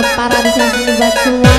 para di sini buat semua